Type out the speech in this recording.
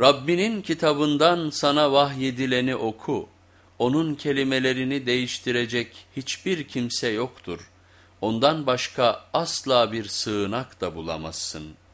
Rabbinin kitabından sana vahyedileni oku. Onun kelimelerini değiştirecek hiçbir kimse yoktur. Ondan başka asla bir sığınak da bulamazsın.''